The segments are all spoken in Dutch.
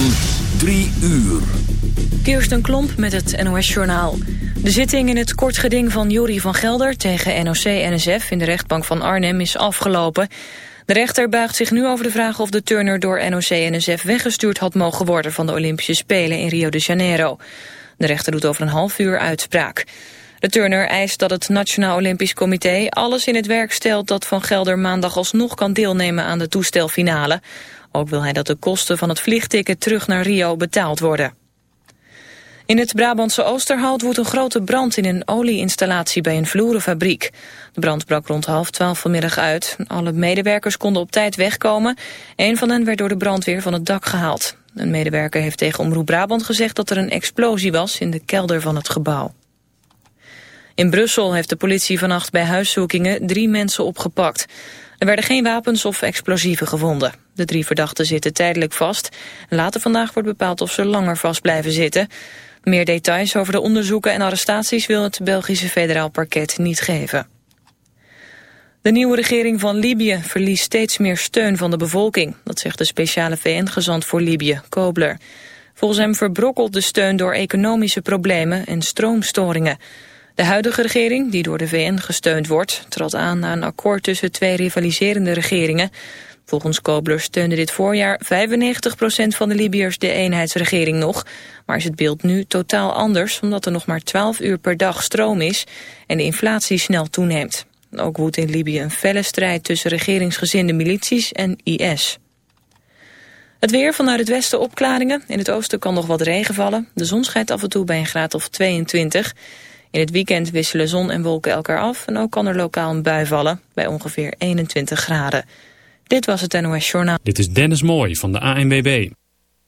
van 3 uur. Kirsten Klomp met het NOS-journaal. De zitting in het kort geding van Jori van Gelder tegen NOC-NSF in de rechtbank van Arnhem is afgelopen. De rechter buigt zich nu over de vraag of de turner door NOC-NSF weggestuurd had mogen worden van de Olympische Spelen in Rio de Janeiro. De rechter doet over een half uur uitspraak. De turner eist dat het Nationaal Olympisch Comité alles in het werk stelt dat Van Gelder maandag alsnog kan deelnemen aan de toestelfinale. Ook wil hij dat de kosten van het vliegticket terug naar Rio betaald worden. In het Brabantse Oosterhout woedt een grote brand in een olieinstallatie bij een vloerenfabriek. De brand brak rond half twaalf vanmiddag uit. Alle medewerkers konden op tijd wegkomen. Een van hen werd door de brandweer van het dak gehaald. Een medewerker heeft tegen Omroep Brabant gezegd dat er een explosie was in de kelder van het gebouw. In Brussel heeft de politie vannacht bij huiszoekingen drie mensen opgepakt. Er werden geen wapens of explosieven gevonden. De drie verdachten zitten tijdelijk vast. Later vandaag wordt bepaald of ze langer vast blijven zitten. Meer details over de onderzoeken en arrestaties wil het Belgische federaal parket niet geven. De nieuwe regering van Libië verliest steeds meer steun van de bevolking. Dat zegt de speciale VN-gezant voor Libië, Kobler. Volgens hem verbrokkelt de steun door economische problemen en stroomstoringen. De huidige regering, die door de VN gesteund wordt, trad aan na een akkoord tussen twee rivaliserende regeringen. Volgens Kobler steunde dit voorjaar 95% van de Libiërs de eenheidsregering nog. Maar is het beeld nu totaal anders, omdat er nog maar 12 uur per dag stroom is en de inflatie snel toeneemt. Ook woedt in Libië een felle strijd tussen regeringsgezinde milities en IS. Het weer vanuit het westen opklaringen. In het oosten kan nog wat regen vallen. De zon schijnt af en toe bij een graad of 22. In het weekend wisselen zon en wolken elkaar af en ook kan er lokaal een bui vallen bij ongeveer 21 graden. Dit was het NOS Journaal. Dit is Dennis Mooi van de ANWB.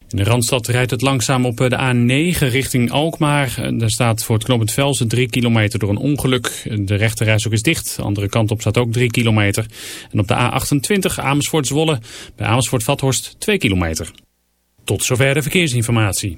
In de Randstad rijdt het langzaam op de A9 richting Alkmaar. Daar staat voor het knooppunt Velsen 3 kilometer door een ongeluk. De rechterreis ook is dicht. De andere kant op staat ook 3 kilometer. En op de A28 Amersfoort-Zwolle bij Amersfoort-Vathorst 2 kilometer. Tot zover de verkeersinformatie.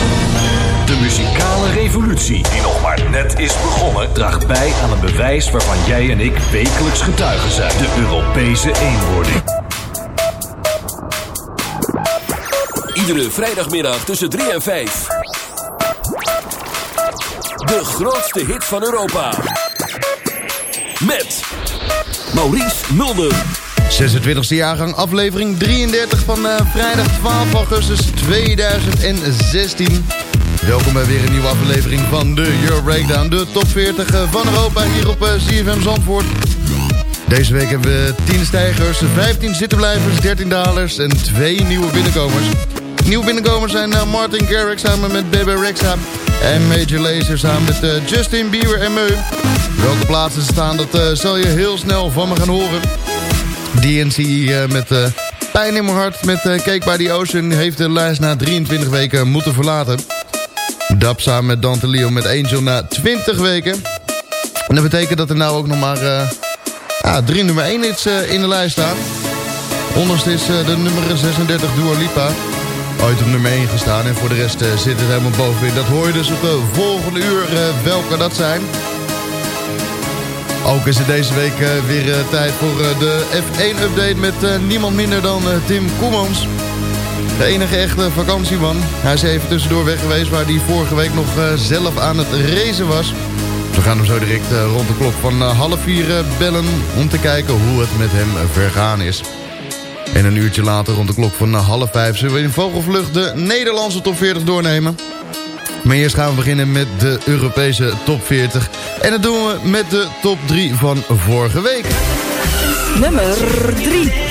De muzikale revolutie, die nog maar net is begonnen, draagt bij aan een bewijs waarvan jij en ik wekelijks getuigen zijn: de Europese eenwording. Iedere vrijdagmiddag tussen 3 en 5. De grootste hit van Europa. Met Maurice Mulder. 26e jaargang, aflevering 33 van uh, vrijdag 12 augustus 2016. Welkom bij weer een nieuwe aflevering van de Euro Breakdown. De top 40 van Europa hier op uh, CFM Zandvoort. Deze week hebben we 10 stijgers, 15 zittenblijvers, 13 dalers en 2 nieuwe binnenkomers. Nieuwe binnenkomers zijn uh, Martin Garrix samen met Bebe Rexha en Major Lazer samen met Justin Bieber en Meu. Welke plaatsen staan, dat zal je heel snel van me gaan horen. DNC met pijn in mijn hart met Cake by the Ocean heeft de lijst na 23 weken moeten verlaten. Dap samen met Dante Leo met Angel na 20 weken. En dat betekent dat er nou ook nog maar uh, drie nummer 1 hits uh, in de lijst staan. Onderste is uh, de nummer 36 Dua Lipa. Ooit op nummer 1 gestaan en voor de rest zit het helemaal bovenin. Dat hoor je dus op de volgende uur welke dat zijn. Ook is het deze week weer tijd voor de F1-update met niemand minder dan Tim Koemans. De enige echte vakantieman. Hij is even tussendoor weg geweest waar hij vorige week nog uh, zelf aan het racen was. We gaan hem zo direct uh, rond de klok van uh, half vier bellen om te kijken hoe het met hem vergaan is. En een uurtje later rond de klok van half vijf zullen we in vogelvlucht de Nederlandse top 40 doornemen. Maar eerst gaan we beginnen met de Europese top 40. En dat doen we met de top 3 van vorige week. Nummer 3.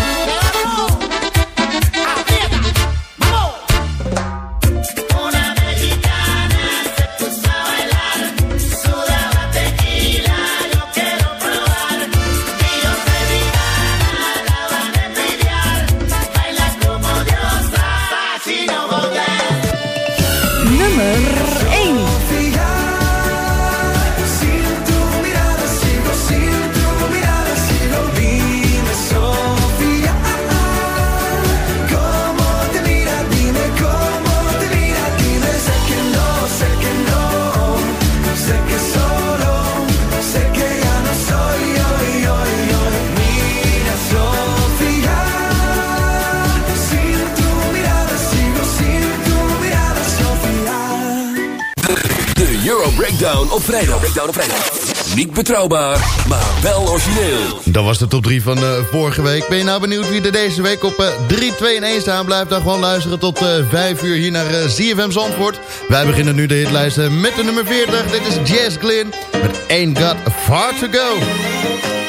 betrouwbaar, maar wel origineel. Dat was de top 3 van uh, vorige week. Ben je nou benieuwd wie er deze week op uh, 3, 2 en 1 staan? Blijf dan gewoon luisteren tot uh, 5 uur hier naar ZFM Zandvoort. Wij beginnen nu de hitlijsten met de nummer 40. Dit is Jazz Glynn met Ain't Got Far To Go.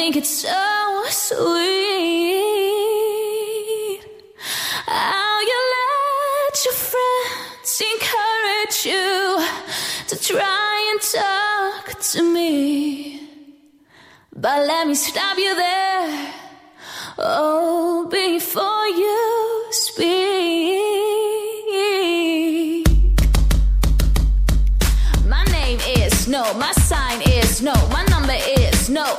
Think it's so sweet. How you let your friends encourage you to try and talk to me. But let me stop you there. Oh, before you speak. My name is no, my sign is no, my number is no.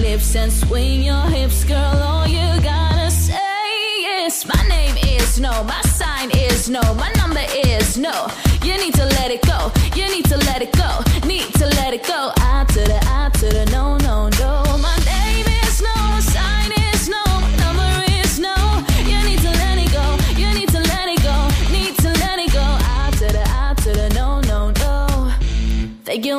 lips and swing your hips, girl. All you gotta say is my name is no, my sign is no, my number is no. You need to let it go, you need to let it go, need to let it go. I to the I to the no, no, no. My name is no, my sign is no, number is no. You need to let it go, you need to let it go, need to let it go. To the to the no, no, no. Thank you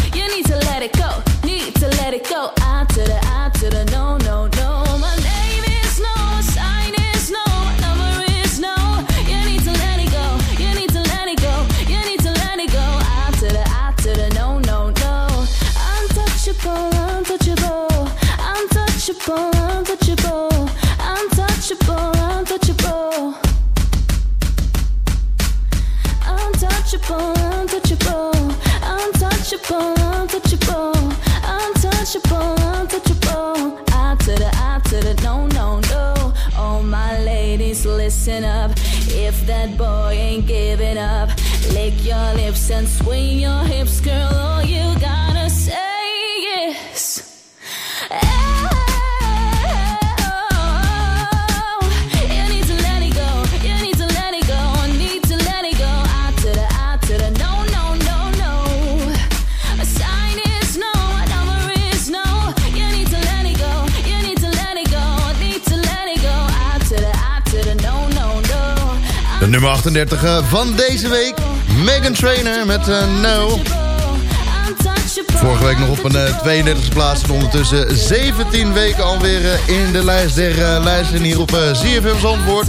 untouchable, untouchable. I to the I to the no, no, no. All my ladies, listen up. If that boy ain't giving up, lick your lips and swing your hips, girl. All you gotta say is. You nummer 38 eh, van deze week. Megan Trainer met eh, No. Vorige week nog op een eh, 32e plaats. En ondertussen 17 weken alweer eh, in de lijst der eh, lijsten hier op eh, ZFM Zandvoort.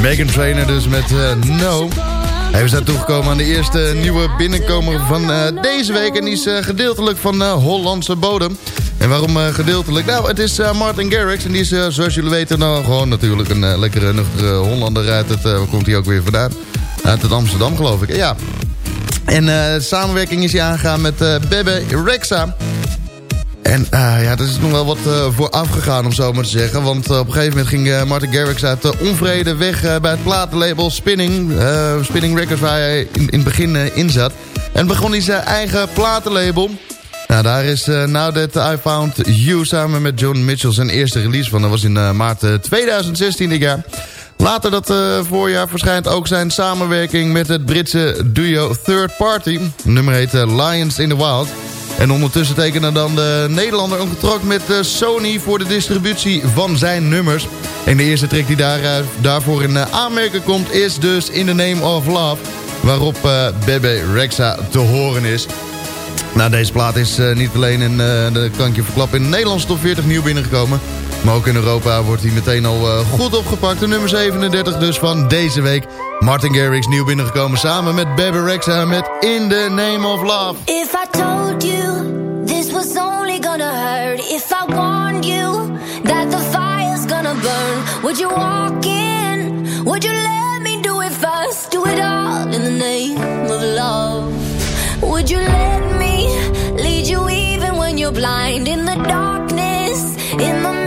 Megan Trainer dus met eh, No. Hij is naartoe gekomen aan de eerste nieuwe binnenkomer van eh, deze week. En die is eh, gedeeltelijk van eh, Hollandse bodem. En waarom eh, gedeeltelijk? Nou, het is eh, Martin Garrix. En die is, eh, zoals jullie weten, nou gewoon natuurlijk een lekkere, nuchtere Hollander uit het... waar komt hij ook weer vandaan? Uit het Amsterdam, geloof ik. Ja. En samenwerking is hij aangegaan met Bebe Rexa. En ja, er is nog wel wat uh, voor afgegaan, om zo maar te zeggen. Want op een gegeven moment ging Martin Garrix uit onvrede weg bij het platenlabel Spinning. Spinning Records, waar hij in, in het begin in zat. En begon hij zijn eigen platenlabel. Nou, daar is Now That I Found You samen met John Mitchell zijn eerste release van. Dat was in maart 2016 dit jaar. Later dat voorjaar verschijnt ook zijn samenwerking met het Britse duo Third Party. Nummer heet Lions in the Wild. En ondertussen tekenen dan de Nederlander een contract met Sony voor de distributie van zijn nummers. En de eerste track die daar, daarvoor in aanmerking komt is dus In the Name of Love. Waarop uh, Bebe Rexa te horen is. Nou, deze plaat is uh, niet alleen in, uh, de kan ik je verklappen, in de Nederlandse top 40 nieuw binnengekomen. Maar ook in Europa wordt hij meteen al uh, goed opgepakt. De nummer 37 dus van deze week. Martin Garrix nieuw binnengekomen samen met Bebe Rexha met In the Name of Love. If I told you this was only gonna hurt. If I warned you that the fire's gonna burn. Would you walk in? Would you let me do it first? Do it all in the name of love. Would you let me lead you even when you're blind? In the darkness, in the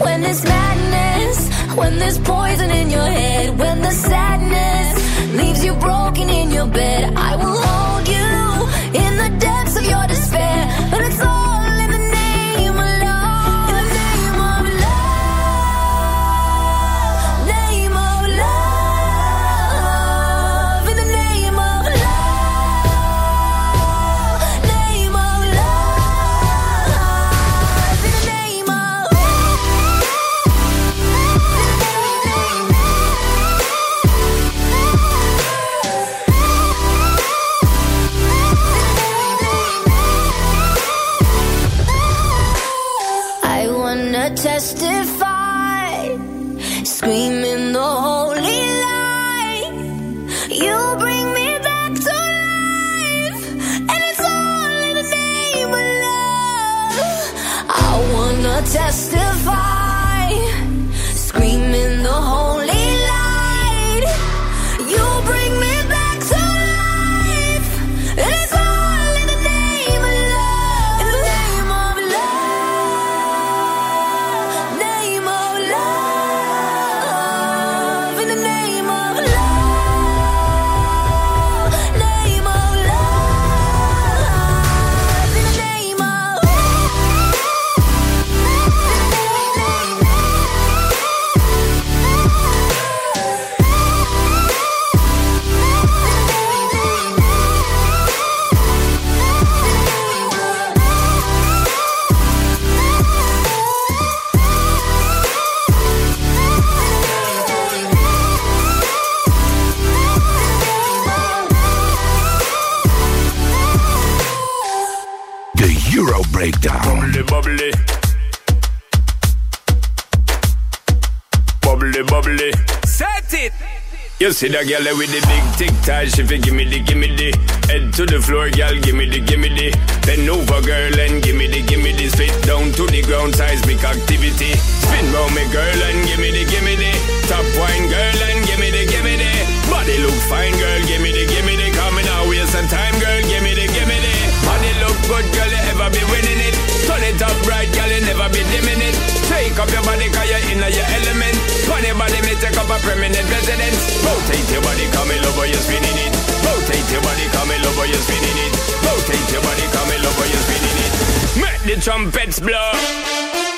When there's madness, when there's poison in your head, when the sadness leaves you broken in your bed, I will hold you in the depths of your despair. But it's all see that girl with the big tic tac, she fi gimme the gimme the. Head to the floor, girl, gimme the gimme the. Bend over, girl, and gimme the gimme the. Spit down to the ground, seismic activity. Spin round me, girl, and gimme the gimme the Top your come in over, you're spinning it. Rotate your body, come in over, you're spinning it. Rotate your body, come in over, you're spinning it. Make the trumpets blow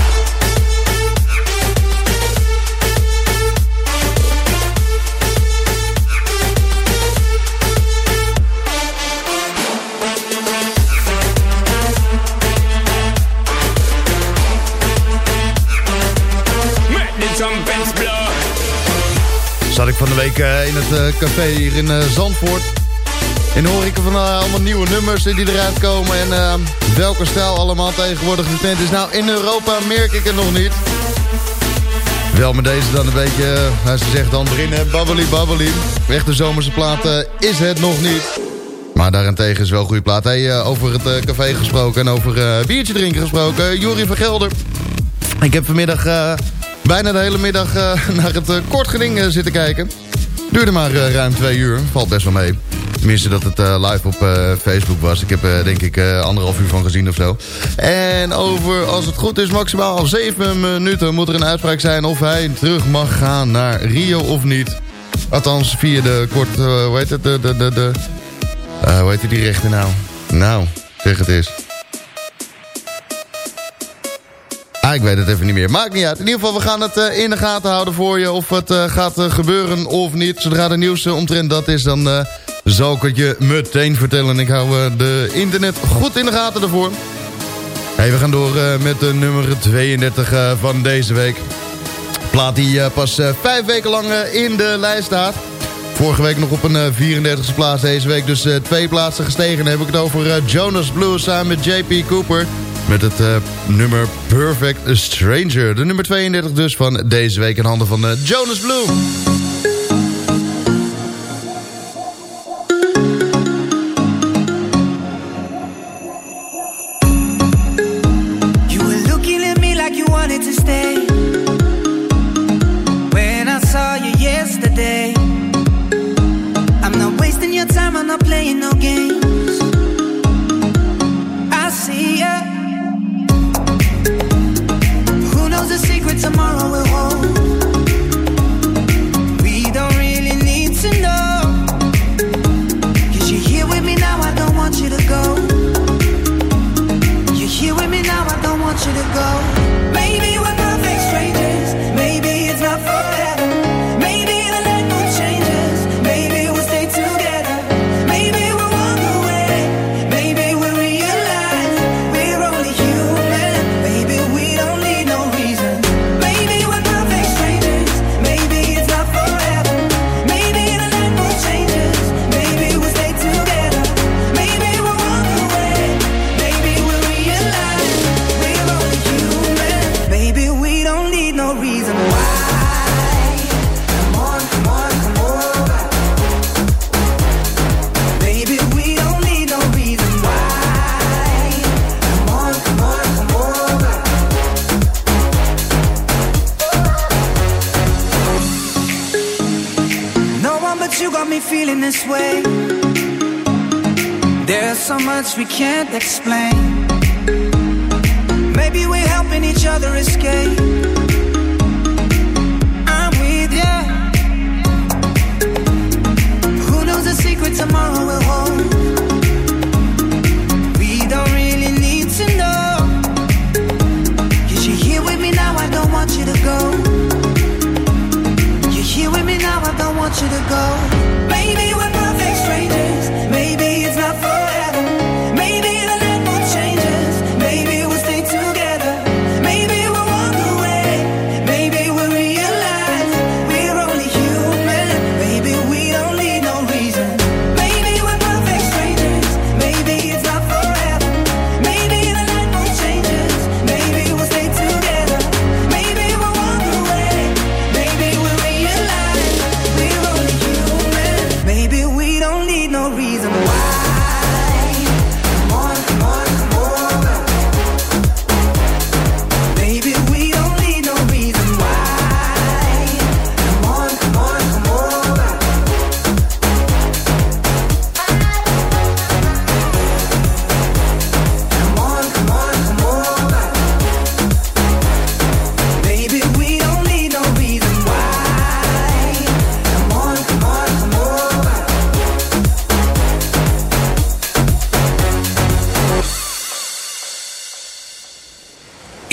Van de week eh, in het eh, café hier in eh, Zandvoort. En hoor ik van allemaal nieuwe nummers die eruit komen. En welke stijl allemaal tegenwoordig de tent is. Nou, in Europa merk ik het nog niet. Wel met deze dan een beetje, nou, ze zegt dan erin, hè, babbely babbely. Echte zomerse plaat eh, is het nog niet. Maar daarentegen is wel een goede plaat. Over het café gesproken en over biertje drinken gesproken. Jurie van Gelder. Ik heb vanmiddag bijna de hele middag eh, naar het eh, kort geding eh, zitten kijken. Duurde maar ruim twee uur. Valt best wel mee. Tenminste dat het live op Facebook was. Ik heb denk ik anderhalf uur van gezien of zo. En over, als het goed is, maximaal zeven minuten moet er een uitspraak zijn... of hij terug mag gaan naar Rio of niet. Althans, via de kort... hoe heet het? De, de, de, de, eh, hoe heet die rechter nou? Nou, zeg het eens. Ik weet het even niet meer. Maakt niet uit. In ieder geval, we gaan het eh, in de gaten houden voor je. Of het eh, gaat eh, gebeuren of niet. Zodra er nieuws omtrent dat is, dan zal ik het je meteen vertellen. Ik hou de internet goed in de gaten ervoor. We gaan door met de nummer 32 eh, van deze week. Plaat die pas vijf weken lang in de lijst staat. Vorige week nog op een eh, 34e plaats. Deze week dus twee plaatsen gestegen. Dan heb ik het over Jonas Blue samen met JP Cooper. Met het eh, nummer Perfect Stranger. De nummer 32 dus van deze week in handen van eh, Jonas Blue.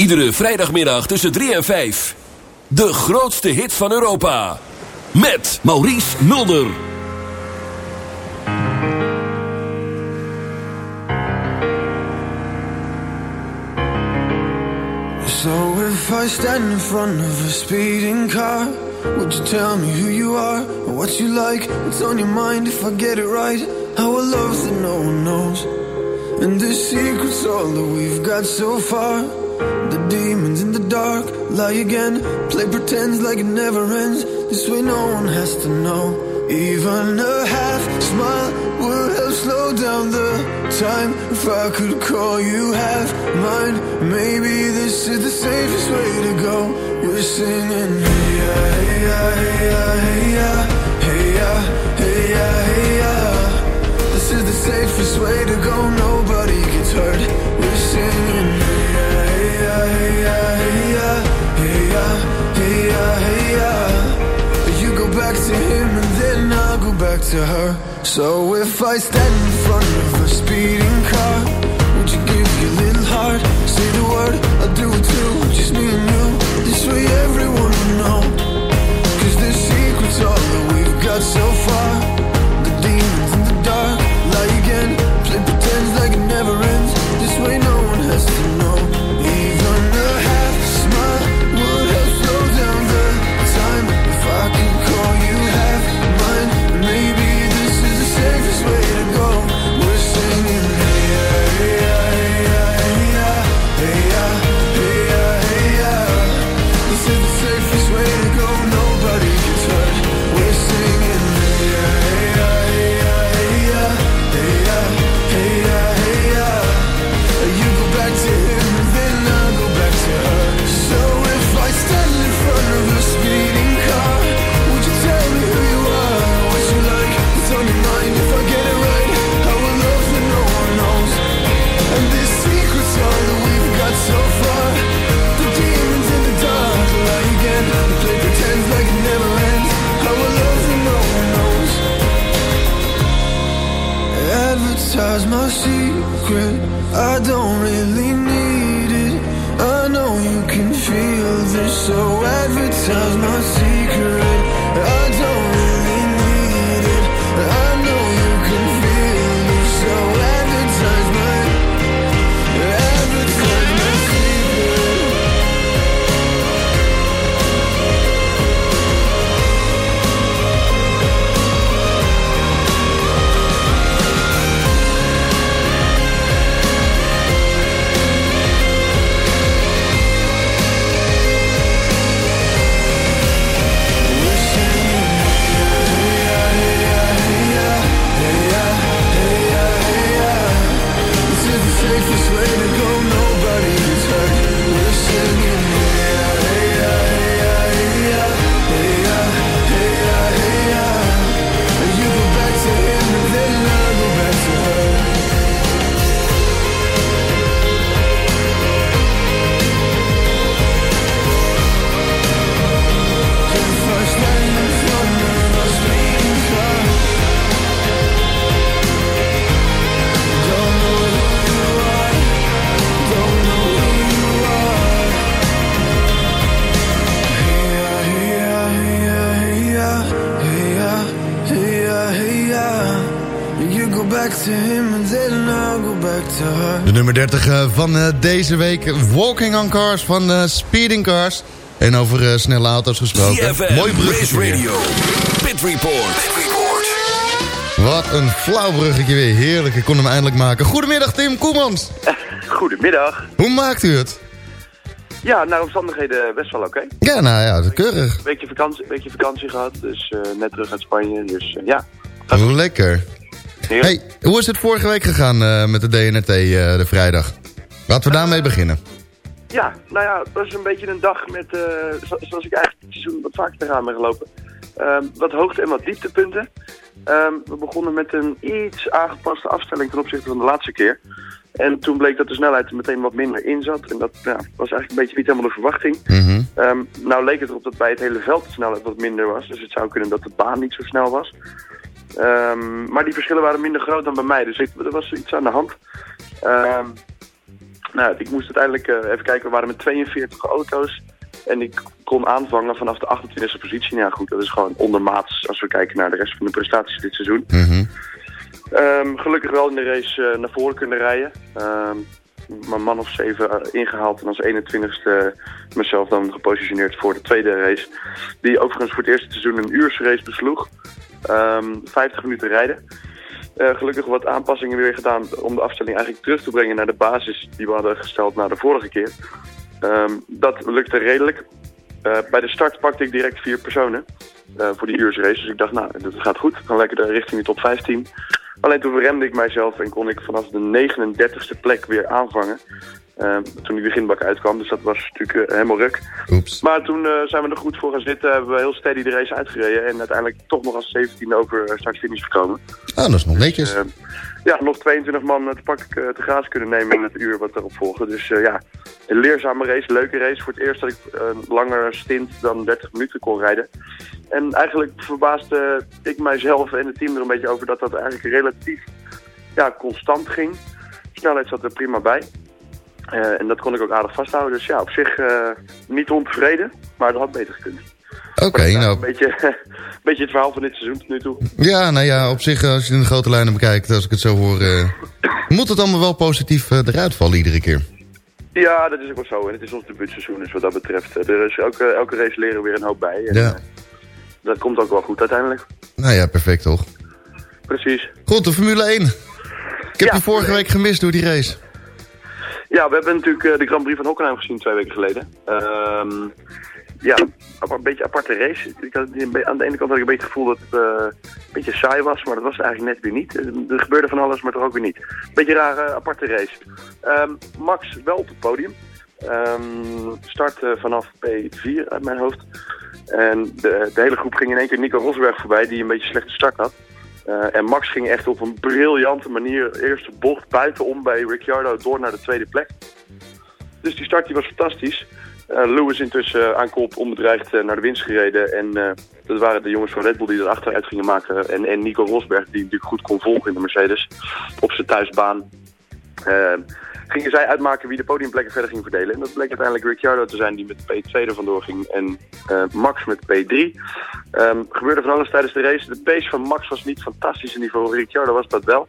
Iedere vrijdagmiddag tussen 3 en 5. De grootste hits van Europa. Met Maurice Mulder. So if I stand in front of a speeding car, would you tell me who you are, or what you like, what's on your mind if I get it right? How a love that no one knows, and the secret's all that we've got so far. The demons in the dark lie again, play pretends like it never ends. This way no one has to know. Even a half smile would help slow down the time if I could call you half mine. Maybe this is the safest way to go. We're singing, hey ya, hey ya, hey ya, hey ya, hey ya, hey ya. This is the safest way to go. Nobody gets hurt. We're singing, back to him and then I'll go back to her. So if I stand in front of a speeding car, would you give your little heart? Say the word, I'll do it too. Just me and you. This way everyone will know. Cause the secret's all that we've got so far. My secret. I don't really need it. I know you can feel this, so advertise my De nummer 30 eh, van eh, deze week. Walking on Cars van eh, Speeding Cars. En over eh, snelle auto's gesproken. CFM, Mooi bruggetje. Radio, Pit Report. Wat een flauw bruggetje weer. Heerlijk, ik kon hem eindelijk maken. Goedemiddag Tim Koemans. Goedemiddag. Hoe maakt u het? Ja, naar omstandigheden best wel oké. Ja, nou ja, keurig. Een beetje vakantie, beetje vakantie gehad, dus eh, net terug uit Spanje. Dus eh, ja, Lekker. Hey, hoe is het vorige week gegaan eh, met de DNRT eh, de vrijdag? Laten we daarmee beginnen. ja, nou ja, het was een beetje een dag met, eh, zo- zoals ik eigenlijk het seizoen wat vaker tegenaan ben gelopen. Ehm, wat hoogte- en wat dieptepunten. Ehm, we begonnen met een iets aangepaste afstelling ten opzichte van de laatste keer. En toen bleek dat de snelheid er meteen wat minder in zat. En dat ja, was eigenlijk een beetje niet helemaal de verwachting. Ehm, nou leek het erop dat bij het hele veld de snelheid wat minder was. Dus het zou kunnen dat de baan niet zo snel was. Ehm, maar die verschillen waren minder groot dan bij mij. Dus ik, er was iets aan de hand. Ehm, Nou, ik moest uiteindelijk eh, even kijken, we waren met 42 auto's. En ik kon aanvangen vanaf de 28e positie. Nou ja, goed, dat is gewoon ondermaats als we kijken naar de rest van de prestaties dit seizoen. Ehm, gelukkig wel in de race eh, naar voren kunnen rijden. Mijn man of zeven eh, ingehaald en als 21ste mezelf dan gepositioneerd voor de tweede race. Die overigens voor het eerste seizoen een uursrace besloeg. Ehm 50 minuten rijden. Eh, gelukkig wat aanpassingen weer gedaan om de afstelling eigenlijk terug te brengen naar de basis die we hadden gesteld na de vorige keer. Ehm, dat lukte redelijk. Eh, bij de start pakte ik direct vier personen eh, voor die uursrace. Dus ik dacht, nou, dat gaat goed. Dan lekker de richting de top 15. Alleen toen remde ik mijzelf en kon ik vanaf de 39ste plek weer aanvangen. Eh, toen die beginbak uitkwam, dus dat was natuurlijk eh, helemaal ruk. Maar toen eh, zijn we er goed voor gaan zitten, hebben we heel steady de race uitgereden. En uiteindelijk toch nog als 17 over eh, start-finish gekomen. Ah, dat is nog netjes. Eh, ja, nog 22 man te pak eh, te graas kunnen nemen in het uur wat erop volgde. Dus ja, een leerzame race, leuke race. Voor het eerst dat ik een langer stint dan 30 minuten kon rijden. En eigenlijk verbaasde ik mijzelf en het team er een beetje over dat dat eigenlijk relatief ja, constant ging. Snelheid zat er prima bij. Eh, en dat kon ik ook aardig vasthouden. Dus ja, op zich eh, niet ontevreden, maar dat had beter gekund. Oké, Een nou... beetje, een beetje het verhaal van dit seizoen tot nu toe. Ja, nou ja, op zich, als je in de grote lijnen bekijkt, als ik het zo hoor... eh, moet het allemaal wel positief eh, eruit vallen iedere keer. Ja, dat is ook wel zo. En het is ons debuutseizoen, dus wat dat betreft. eh, Er is elke, elke race leren we weer een hoop bij. En, Ja. eh, dat komt ook wel goed uiteindelijk. Nou ja, perfect toch. Precies. Goed, de Formule 1. Ik heb je vorige week gemist door die race. Ja, we hebben natuurlijk eh, de Grand Prix van Hockenheim gezien twee weken geleden. Ehm, ja, een beetje aparte race. Ik had, aan de ene kant had ik een beetje het gevoel dat het eh, een beetje saai was, maar dat was het eigenlijk net weer niet. Er gebeurde van alles, maar toch ook weer niet. Beetje rare, aparte race. Ehm, Max wel op het podium. Ehm start eh, vanaf P4 uit mijn hoofd. En de, de hele groep ging in één keer Nico Rosberg voorbij, die een beetje een slechte start had. Eh, en Max ging echt op een briljante manier eerste bocht buitenom bij Ricciardo door naar de tweede plek. Dus die start die was fantastisch. Eh, Lewis intussen aan kop onbedreigd eh, naar de winst gereden. En eh, dat waren de jongens van Red Bull die er achteruit gingen maken. En, en Nico Rosberg die natuurlijk goed kon volgen in de Mercedes op zijn thuisbaan. Gingen zij uitmaken wie de podiumplekken verder ging verdelen. En dat bleek uiteindelijk Ricciardo te zijn die met P2 er vandoor ging. En eh, Max met P3. Ehm gebeurde van alles tijdens de race. De pace van Max was niet fantastisch in niveau. Ricciardo was dat wel.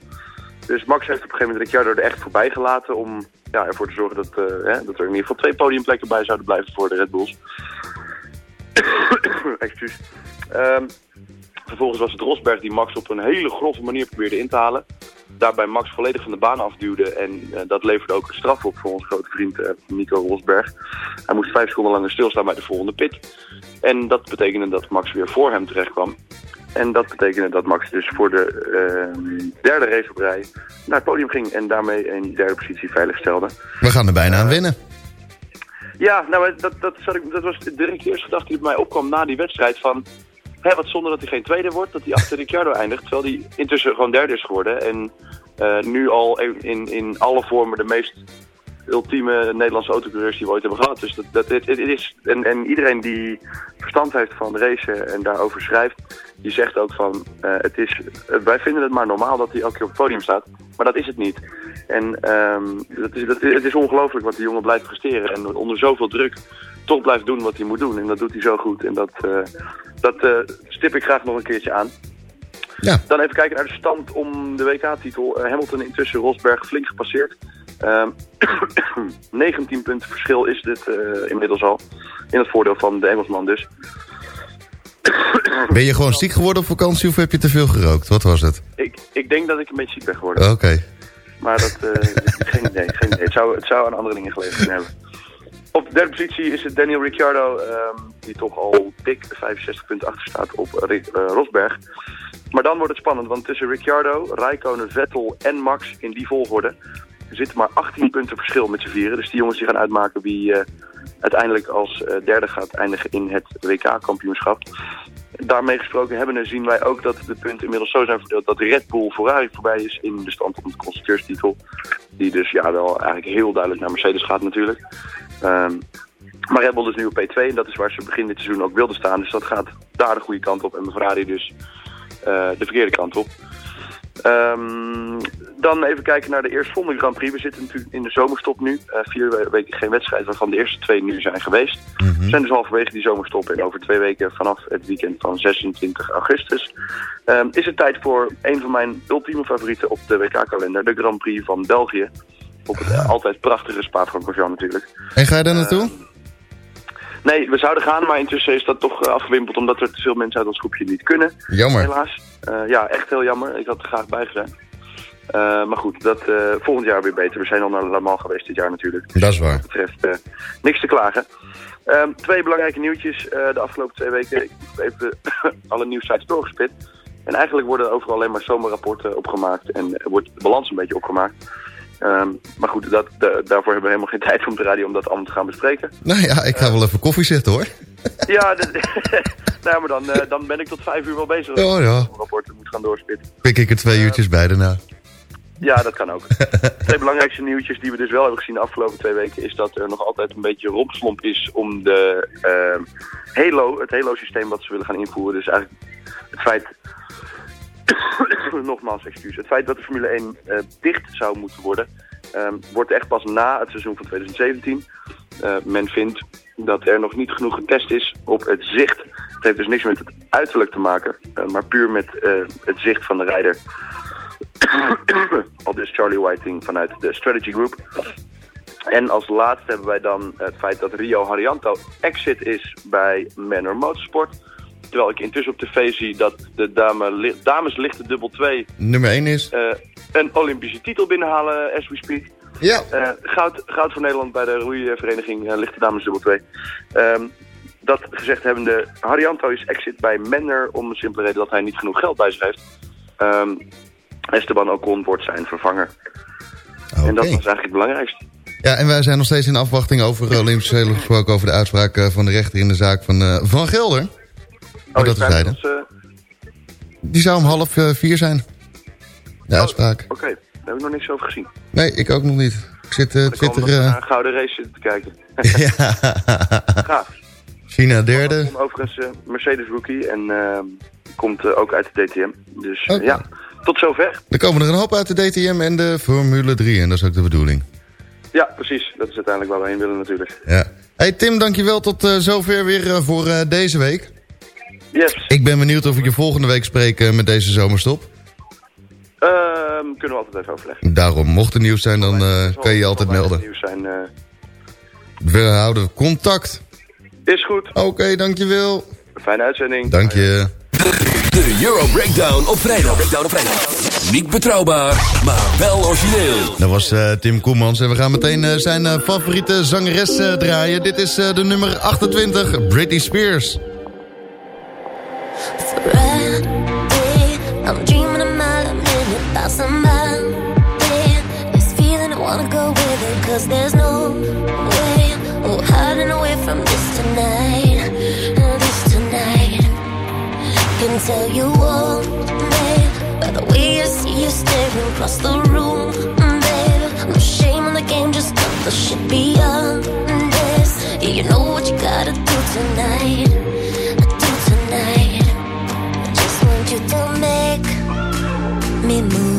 Dus Max heeft op een gegeven moment Ricciardo er echt voorbij gelaten om ja, ervoor te zorgen dat, eh, hè, dat er in ieder geval twee podiumplekken bij zouden blijven voor de Red Bulls. Excuus. Ehm, vervolgens was het Rosberg die Max op een hele grove manier probeerde in te halen. Daarbij Max volledig van de baan afduwde en eh, dat leverde ook een straf op voor onze grote vriend eh, Nico Rosberg. Hij moest vijf seconden langer stilstaan bij de volgende pit. En dat betekende dat Max weer voor hem terecht kwam. En dat betekende dat Max dus voor de eh, derde race op rij naar het podium ging en daarmee in derde positie veilig stelde. We gaan er bijna aan winnen. Ja, nou, dat, dat, zat ik, dat was direct de eerste gedachte die bij mij opkwam na die wedstrijd van... Hè, wat zonde dat hij geen tweede wordt, dat hij achter Ricciardo eindigt. Terwijl hij intussen gewoon derde is geworden. En eh, nu al in, in, alle vormen de meest ultieme Nederlandse autocoureurs die we ooit hebben gehad. Dus dat, dat, het, het is, en, en iedereen die verstand heeft van racen en daarover schrijft, die zegt ook van, eh, het is, wij vinden het maar normaal dat hij elke keer op het podium staat. Maar dat is het niet. En ehm, dat is, dat, het is ongelooflijk wat die jongen blijft presteren. En onder zoveel druk toch blijft doen wat hij moet doen. En dat doet hij zo goed. En dat, eh, dat eh, stip ik graag nog een keertje aan. Ja. Dan even kijken naar de stand om de WK-titel. Eh, Hamilton intussen Rosberg flink gepasseerd. Ehm 19 punten verschil is dit inmiddels al. In het voordeel van de Engelsman dus. Ben je gewoon ziek geworden op vakantie of heb je te veel gerookt? Wat was het? Ik, ik denk dat ik een beetje ziek ben geworden. Oké. Maar dat, eh, geen idee, geen idee. Het zou, het zou aan andere dingen gelegen hebben. Op de derde positie is het Daniel Ricciardo, ehm, die toch al dik 65 punten achter staat op Rick, eh, Rosberg. Maar dan wordt het spannend, want tussen Ricciardo, Raikkonen, Vettel en Max in die volgorde zitten maar 18 punten verschil met z'n vieren. Dus die jongens die gaan uitmaken wie eh, uiteindelijk als eh, derde gaat eindigen in het WK-kampioenschap. Daarmee gesproken hebben zien wij ook dat de punten inmiddels zo zijn verdeeld dat Red Bull Ferrari voorbij is in de stand om de constructeurstitel. Die dus ja wel eigenlijk heel duidelijk naar Mercedes gaat natuurlijk. Ehm, maar Red Bull is nu op P2 en dat is waar ze begin dit seizoen ook wilden staan. Dus dat gaat daar de goede kant op en Ferrari dus eh, de verkeerde kant op. Ehm, dan even kijken naar de eerstvolgende Grand Prix. We zitten natuurlijk in de zomerstop nu. Eh, vier we- weken geen wedstrijd, waarvan de eerste twee nu zijn geweest. We zijn dus halverwege die zomerstop en over twee weken vanaf het weekend van 26 augustus... ehm, is het tijd voor een van mijn ultieme favorieten op de WK-kalender, de Grand Prix van België. Op het altijd prachtige Spa-Francorchamps natuurlijk. En ga je daar naartoe? Nee, we zouden gaan, maar intussen is dat toch eh, afgewimpeld omdat er te veel mensen uit ons groepje niet kunnen. Jammer. Helaas. Eh, ja, echt heel jammer. Ik had er graag bij gezien. Eh, maar goed, dat volgend jaar weer beter. We zijn al naar Le Mans geweest dit jaar natuurlijk. Dat is waar. Wat dat betreft niks te klagen. Ehm, twee belangrijke nieuwtjes de afgelopen twee weken. Ik heb even alle nieuwsites doorgespit. En eigenlijk worden er overal alleen maar zomerrapporten opgemaakt. En wordt de balans een beetje opgemaakt. Ehm, maar goed, dat, da- daarvoor hebben we helemaal geen tijd om de radio om dat allemaal te gaan bespreken. Nou ja, ik ga wel even koffie zetten hoor. Ja, nou, maar dan, eh, dan ben ik tot vijf uur wel bezig. Ja, ja. Rapporten moet gaan doorspitten. Pik ik er twee uurtjes bij daarna. Ja, dat kan ook. Twee belangrijkste nieuwtjes die we dus wel hebben gezien de afgelopen twee weken... is dat er nog altijd een beetje rompslomp is om de ehm, Halo, het Halo-systeem wat ze willen gaan invoeren. Dus eigenlijk het feit... Nogmaals, excuus. Het feit dat de Formule 1 eh, dicht zou moeten worden... ehm, wordt echt pas na het seizoen van 2017. Eh, men vindt dat er nog niet genoeg getest is op het zicht. Het heeft dus niks met het uiterlijk te maken, eh, maar puur met het zicht van de rijder. Al dus Charlie Whiting vanuit de Strategy Group. En als laatste hebben wij dan het feit dat Rio Haryanto exit is bij Manor Motorsport. Terwijl ik intussen op tv zie dat de dame, dames lichte dubbel 2 Nummer 1 is... eh, een Olympische titel binnenhalen as we speak. Ja. Eh, goud, goud voor Nederland bij de roeivereniging eh, Lichte Dames Dubbel 2. Ehm, dat gezegd hebbende, Haryanto is exit bij Menner om de simpele reden dat hij niet genoeg geld bij zich heeft. Ehm, Esteban Ocon wordt zijn vervanger. En dat was eigenlijk het belangrijkste. Ja, en wij zijn nog steeds in afwachting over eh, Olympische Spelen gesproken... over de uitspraak eh, van de rechter in de zaak van eh, Van Gelder. Maar dat is eh, Die zou om half eh, vier zijn. De uitspraak. Oké, daar heb ik nog niks over gezien. Nee, ik ook nog niet. Ik zit eh, Twitter... gouden race zitten te kijken. ja. Gaaf. China derde. Ocon Overigens Mercedes rookie en ehm, komt ook uit de DTM. Dus ja, tot zover. Er komen er een hoop uit de DTM en de Formule 3. En dat is ook de bedoeling. Ja, precies. Dat is uiteindelijk waar we heen willen natuurlijk. Ja. Hey Tim, dankjewel tot zover weer voor deze week. Yes. Ik ben benieuwd of ik je volgende week spreek eh, met deze zomerstop. Ehm, kunnen we altijd even overleggen. Daarom, mocht er nieuws zijn, dan eh, kan je je altijd melden. Nieuws zijn, eh, We houden contact. is goed. Oké, dankjewel. Fijne uitzending. Dank je. De Euro Breakdown op vrijdag. Breakdown op vrijdag. Niet betrouwbaar, maar wel origineel. Dat was eh, Tim Koemans en we gaan meteen zijn favoriete zangeres draaien. Dit is eh, de nummer 28, Britney Spears. Cause there's no way. Oh, hiding away from this tonight. This tonight. Can tell you all, babe, by the way I see you staring across the room, babe. No shame in the game, just cut the shit beyond this. Yeah, you know what you gotta do tonight. Do tonight. Just want you to make me move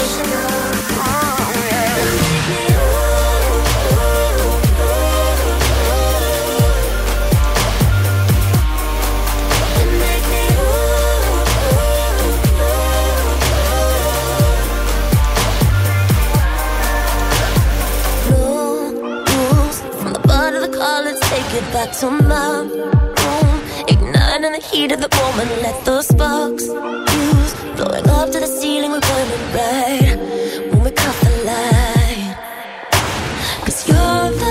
Back to my room. Igniting the heat of the moment, let those sparks fuse. Blowing up to the ceiling, we're burning bright when we cut the light. Cause you're the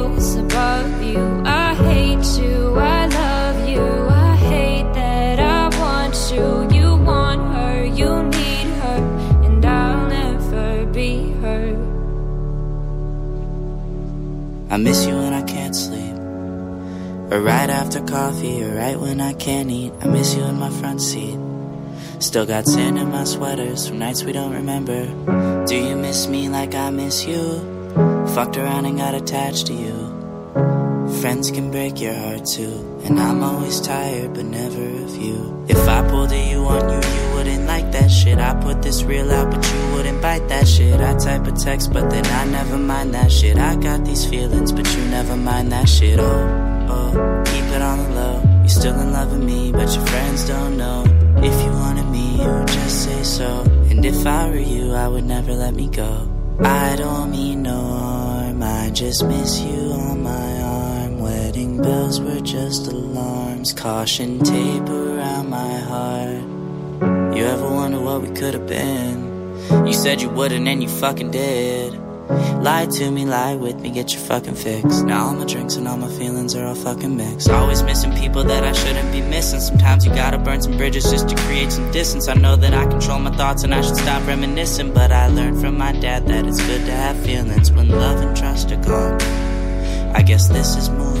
I miss you when I can't sleep. Or right after coffee, or right when I can't eat. I miss you in my front seat. Still got sand in my sweaters from nights we don't remember. Do you miss me like I miss you? Fucked around and got attached to you. Friends can break your heart too. And I'm always tired, but never of you. If I pulled a you on you, you wouldn't like that shit. I put this real out, but you wouldn't bite that shit. I type a text, but then I never mind that shit. I got these feelings, but you never mind that shit. Oh, oh, keep it on the low. You're still in love with me, but your friends don't know. If you wanted me, you would just say so. And if I were you, I would never let me go. I don't mean no harm, I just miss you bells were just alarms, caution tape around my heart. You ever wonder what we could have been? You said you wouldn't and you fucking did. Lie to me, lie with me, get your fucking fix. Now all my drinks and all my feelings are all fucking mixed. Always missing people that I shouldn't be missing. Sometimes you gotta burn some bridges just to create some distance. I know that I control my thoughts and I should stop reminiscing. But I learned from my dad that it's good to have feelings when love and trust are gone. I guess this is on.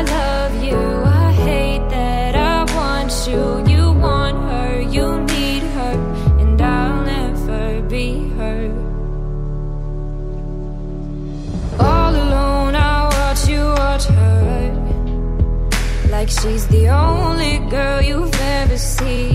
she's the only girl you've ever seen.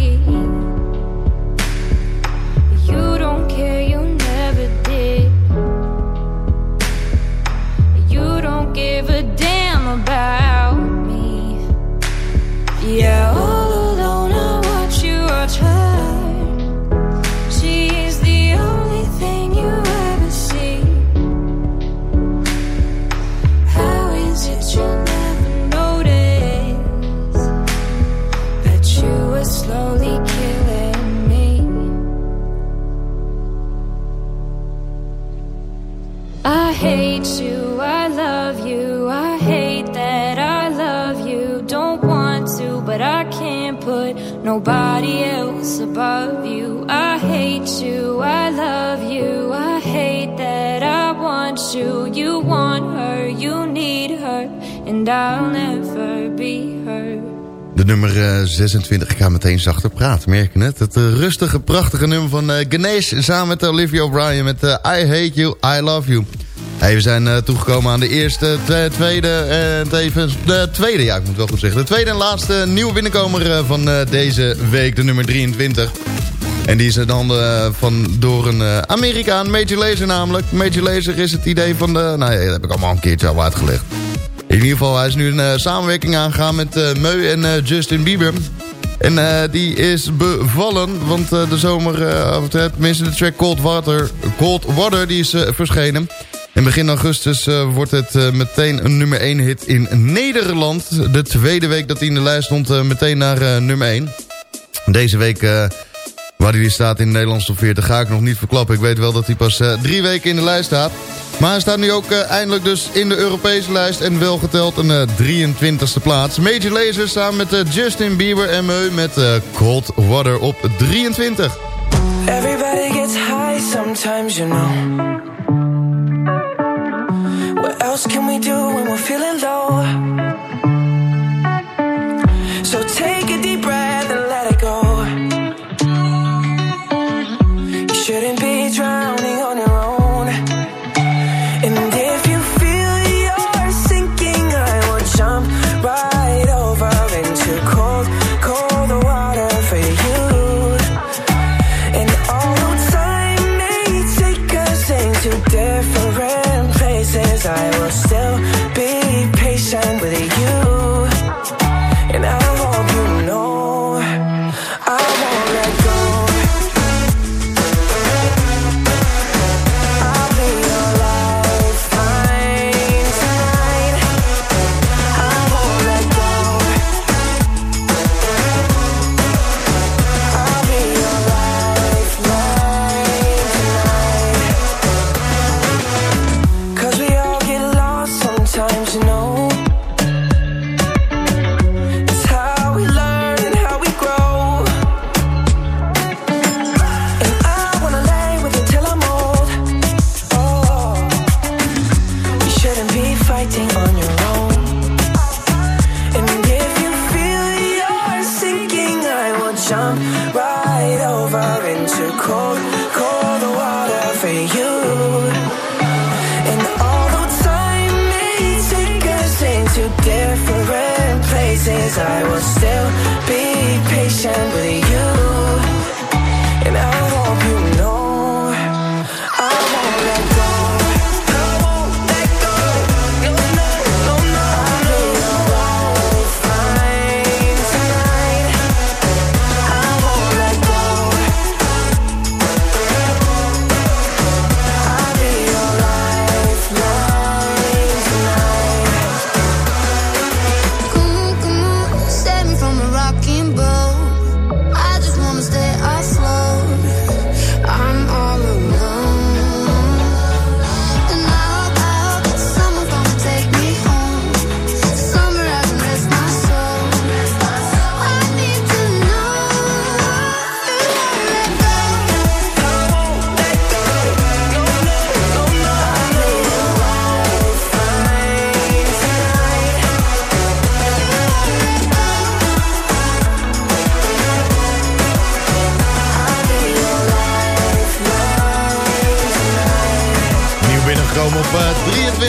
And I'll never be. De nummer eh, 26. Ik ga meteen zachter praten, merk je het? Het eh, rustige, prachtige nummer van eh, Ganesh samen met Olivia O'Brien met eh, I Hate You, I Love You. Hey, we zijn eh, toegekomen aan de eerste, twe- tweede en tevens de tweede, ja ik moet wel goed zeggen. De tweede en laatste nieuwe binnenkomer eh, van eh, deze week, de nummer 23. En die is dan eh, van door een eh, Amerikaan, Major Lazer namelijk. Major Lazer is het idee van de... Nou ja, dat heb ik allemaal een keertje al uitgelegd. In ieder geval, hij is nu een eh, samenwerking aangegaan met eh Meu en eh, Justin Bieber. En die is bevallen, want de zomer, of tenminste de track Cold Water, Cold Water die is verschenen. En begin augustus wordt het meteen een nummer 1 hit in Nederland. De tweede week dat hij in de lijst stond, meteen naar nummer 1. Deze week, waar hij staat in de Nederlandse top 40, ga ik nog niet verklappen. Ik weet wel dat hij pas eh, drie weken in de lijst staat. Maar hij staat nu ook eh, eindelijk dus in de Europese lijst en wel geteld een eh, 23e plaats. Major Lazer samen met eh, Justin Bieber en Meu met eh, Cold Water op 23. Everybody gets high sometimes, you know. What else can we do when we're feeling low? road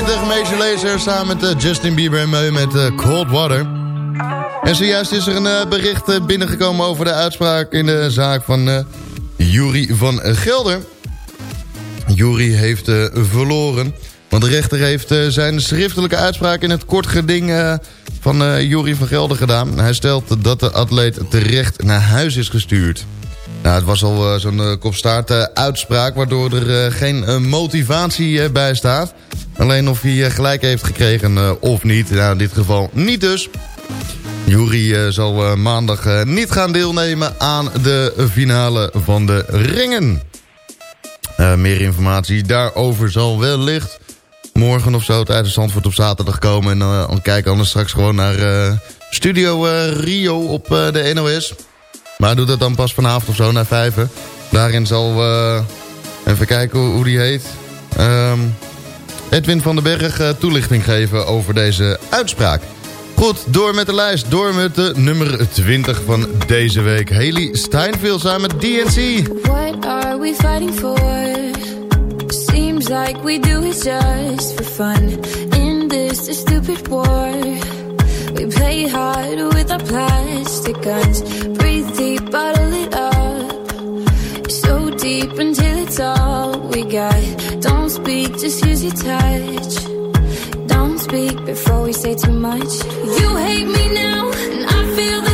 20 Major samen met eh, Justin Bieber en Meu met eh, Cold Water. En zojuist is er een eh, bericht binnengekomen over de uitspraak in de zaak van uh, Jury van Gelder. Jury heeft verloren, want de rechter heeft zijn schriftelijke uitspraak in het kort geding van uh, Jury van Gelder gedaan. Hij stelt dat de atleet terecht naar huis is gestuurd. Nou, het was al zo'n kopstaart uitspraak waardoor er geen motivatie bij staat. Alleen of hij eh, gelijk heeft gekregen eh, of niet. Nou, in dit geval niet dus. Jury eh, zal maandag niet gaan deelnemen aan de finale van de ringen. Meer informatie daarover zal wellicht morgen of zo tijdens Zandvoort op zaterdag komen. En dan kijken anders straks gewoon naar Studio Rio op de NOS. Maar doet dat dan pas vanavond of zo, naar vijven. Daarin zal, even kijken hoe, hoe die heet... Ehm, Edwin van den Berg eh, toelichting geven over deze uitspraak. Goed, door met de lijst. Door met de nummer 20 van deze week. Haley Steinfeld samen met DNC. What are we fighting for? Seems like we do it just for fun. In this stupid war, we play hard with our plastic guns. Breathe deep, bottle it up. So deep until it's all we got. Don't speak, just use your touch. Don't speak before we say too much. You hate me now, and I feel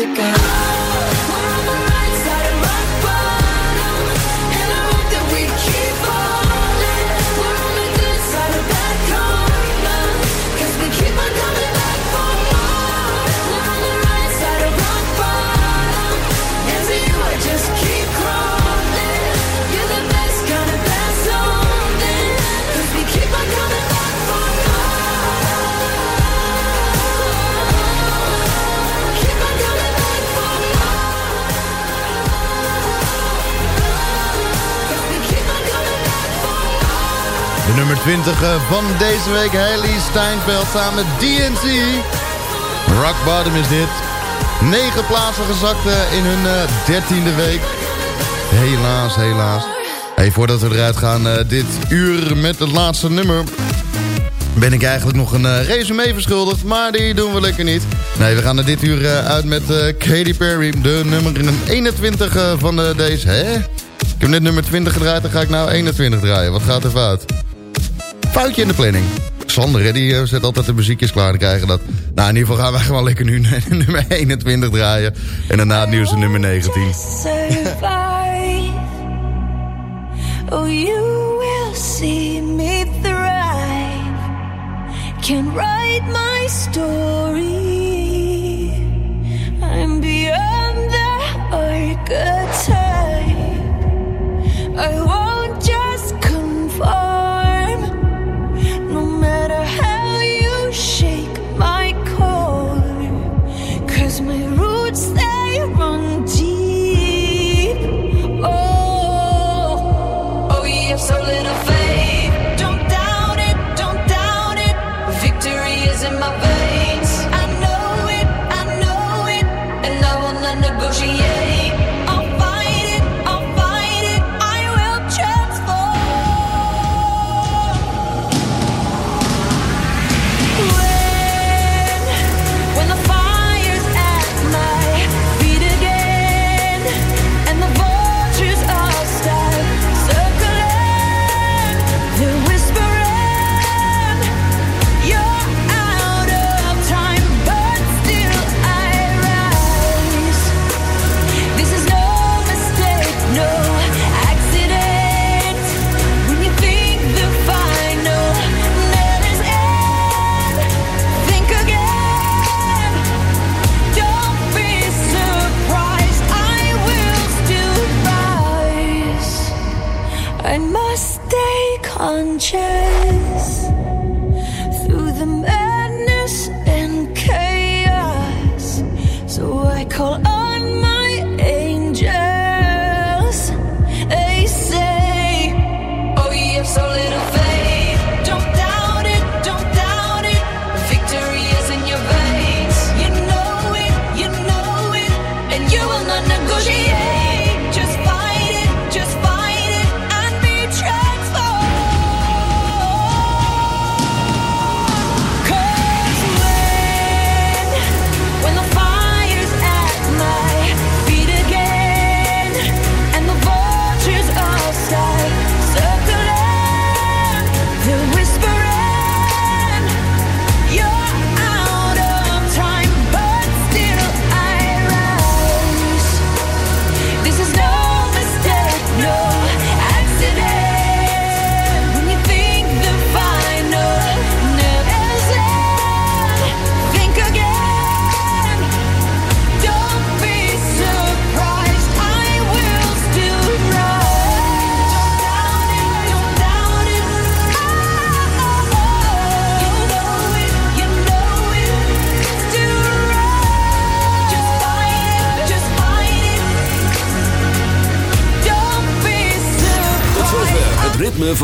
plastic gun. 20 eh, van deze week, Haley Steinfeld samen met DNC. Rock bottom is dit. Negen plaatsen gezakt eh, in hun eh, dertiende week. Helaas, helaas. Hey, voordat we eruit gaan, eh, dit uur met het laatste nummer... ben ik eigenlijk nog een eh, resume verschuldigd, maar die doen we lekker niet. Nee, we gaan er dit uur eh, uit met eh, Katy Perry, de nummer 21 eh, van de, deze. Hè? Ik heb net nummer 20 gedraaid, dan ga ik nou 21 draaien. Wat gaat er fout? Foutje in de planning. Sander, die eh, zet altijd de muziekjes klaar. Dan krijgen dat. Nou, in ieder geval gaan wij gewoon lekker nu nummer 21 draaien. En daarna het nieuws nummer 19. survive. Oh, you will see me thrive. Can write my story. I'm beyond the archetype. I won't